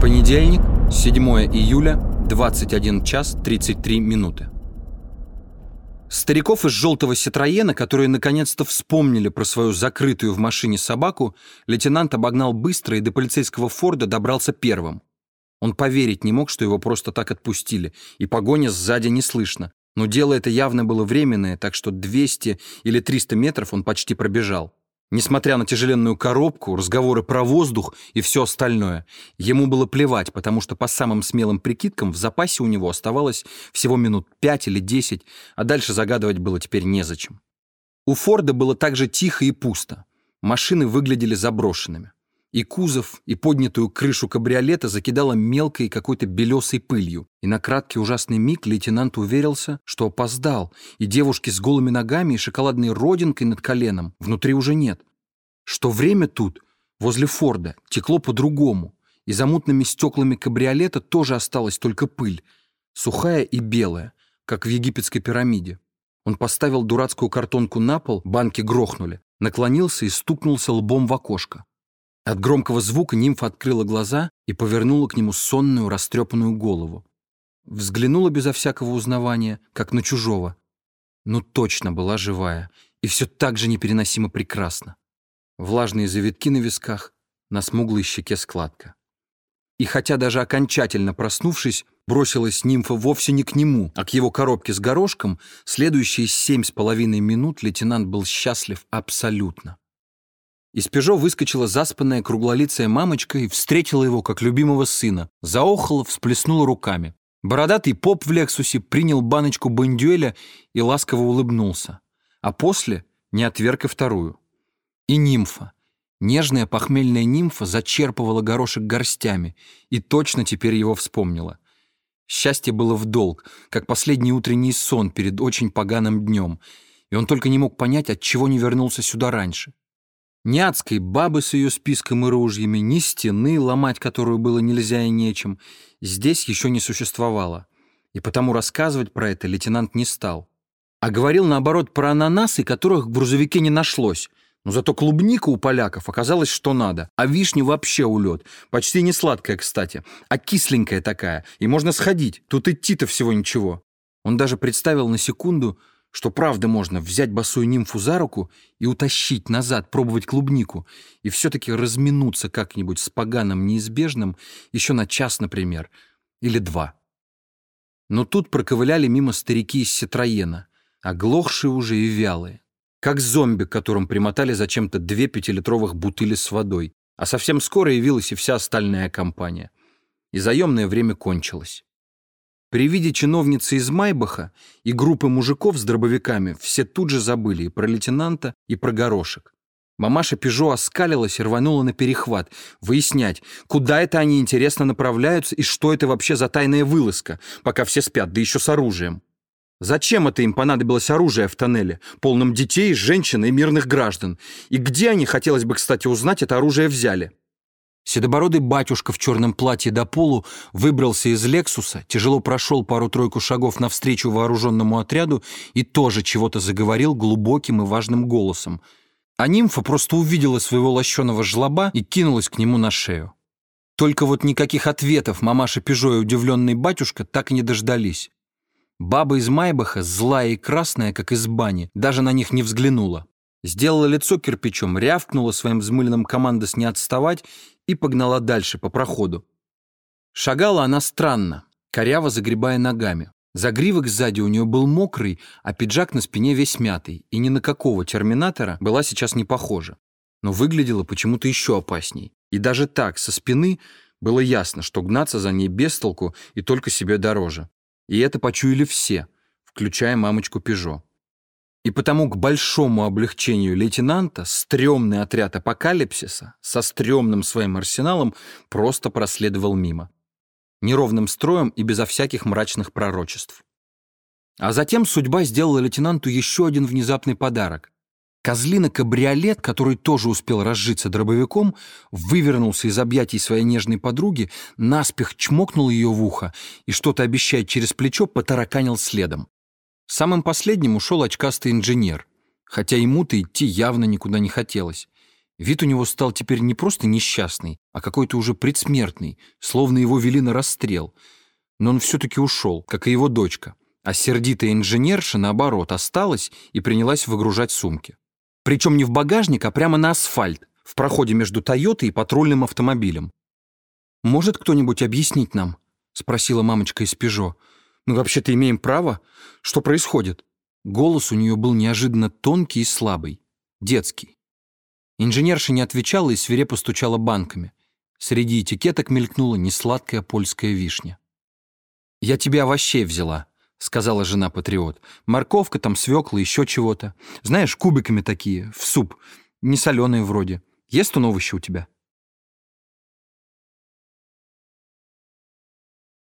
Понедельник, 7 июля, 21 час 33 минуты. Стариков из желтого Ситроена, которые наконец-то вспомнили про свою закрытую в машине собаку, лейтенант обогнал быстро и до полицейского Форда добрался первым. Он поверить не мог, что его просто так отпустили, и погоня сзади не слышно. Но дело это явно было временное, так что 200 или 300 метров он почти пробежал. Несмотря на тяжеленную коробку, разговоры про воздух и все остальное, ему было плевать, потому что по самым смелым прикидкам в запасе у него оставалось всего минут пять или десять, а дальше загадывать было теперь незачем. У Форда было также тихо и пусто. Машины выглядели заброшенными. И кузов, и поднятую крышу кабриолета закидало мелкой какой-то белесой пылью. И на краткий ужасный миг лейтенант уверился, что опоздал, и девушки с голыми ногами и шоколадной родинкой над коленом внутри уже нет. Что время тут, возле Форда, текло по-другому, и за мутными стеклами кабриолета тоже осталась только пыль, сухая и белая, как в египетской пирамиде. Он поставил дурацкую картонку на пол, банки грохнули, наклонился и стукнулся лбом в окошко. От громкого звука нимфа открыла глаза и повернула к нему сонную, растрепанную голову. Взглянула безо всякого узнавания, как на чужого. Ну точно была живая, и все так же непереносимо прекрасно. Влажные завитки на висках, на смуглой щеке складка. И хотя даже окончательно проснувшись, бросилась нимфа вовсе не к нему, а к его коробке с горошком, следующие семь с половиной минут лейтенант был счастлив абсолютно. Из «Пежо» выскочила заспанная круглолицая мамочка и встретила его как любимого сына. Заохала, всплеснула руками. Бородатый поп в «Лексусе» принял баночку бондюэля и ласково улыбнулся. А после не отверг и вторую. И нимфа. Нежная похмельная нимфа зачерпывала горошек горстями и точно теперь его вспомнила. Счастье было в долг, как последний утренний сон перед очень поганым днем, и он только не мог понять, от чего не вернулся сюда раньше. Ни адской бабы с ее списком и ружьями, ни стены, ломать которую было нельзя и нечем, здесь еще не существовало. И потому рассказывать про это лейтенант не стал. А говорил, наоборот, про ананасы, которых в грузовике не нашлось. Но зато клубника у поляков оказалось, что надо. А вишня вообще улет. Почти не сладкая, кстати, а кисленькая такая. И можно сходить. Тут идти-то всего ничего. Он даже представил на секунду, что правда можно взять босую нимфу за руку и утащить назад, пробовать клубнику, и все-таки разминуться как-нибудь с поганым неизбежным еще на час, например, или два. Но тут проковыляли мимо старики из Ситроена, оглохшие уже и вялые, как зомби, которым примотали зачем-то две пятилитровых бутыли с водой, а совсем скоро явилась и вся остальная компания. И заемное время кончилось. При виде чиновницы из Майбаха и группы мужиков с дробовиками все тут же забыли и про лейтенанта, и про горошек. Мамаша Пежо оскалилась и рванула на перехват, выяснять, куда это они, интересно, направляются и что это вообще за тайная вылазка, пока все спят, да еще с оружием. Зачем это им понадобилось оружие в тоннеле, полном детей, женщин и мирных граждан? И где они, хотелось бы, кстати, узнать, это оружие взяли? Седобородый батюшка в черном платье до полу выбрался из «Лексуса», тяжело прошел пару-тройку шагов навстречу вооруженному отряду и тоже чего-то заговорил глубоким и важным голосом. А нимфа просто увидела своего лощеного жлоба и кинулась к нему на шею. Только вот никаких ответов мамаша Пежо и удивленный батюшка так и не дождались. Баба из Майбаха, злая и красная, как из бани, даже на них не взглянула. Сделала лицо кирпичом, рявкнула своим взмыленным командос не отставать и погнала дальше по проходу. Шагала она странно, коряво загребая ногами. Загривок сзади у нее был мокрый, а пиджак на спине весь мятый, и ни на какого терминатора была сейчас не похожа. Но выглядела почему-то еще опасней. И даже так, со спины, было ясно, что гнаться за ней без и только себе дороже. И это почуяли все, включая мамочку Пежо. И потому к большому облегчению лейтенанта стрёмный отряд апокалипсиса со стрёмным своим арсеналом просто проследовал мимо. Неровным строем и безо всяких мрачных пророчеств. А затем судьба сделала лейтенанту еще один внезапный подарок. Козлина-кабриолет, который тоже успел разжиться дробовиком, вывернулся из объятий своей нежной подруги, наспех чмокнул ее в ухо и, что-то обещая через плечо, потараканил следом. Самым последним ушел очкастый инженер, хотя ему-то идти явно никуда не хотелось. Вид у него стал теперь не просто несчастный, а какой-то уже предсмертный, словно его вели на расстрел. Но он все-таки ушел, как и его дочка. А сердитая инженерша, наоборот, осталась и принялась выгружать сумки. Причем не в багажник, а прямо на асфальт, в проходе между Тойотой и патрульным автомобилем. «Может кто-нибудь объяснить нам?» — спросила мамочка из «Пежо». «Мы вообще-то имеем право? Что происходит?» Голос у нее был неожиданно тонкий и слабый, детский. Инженерша не отвечала и свирепо стучала банками. Среди этикеток мелькнула несладкая польская вишня. «Я тебе овощей взяла», — сказала жена-патриот. «Морковка, там свекла, еще чего-то. Знаешь, кубиками такие, в суп. Не соленые вроде. Есть он овощи у тебя?»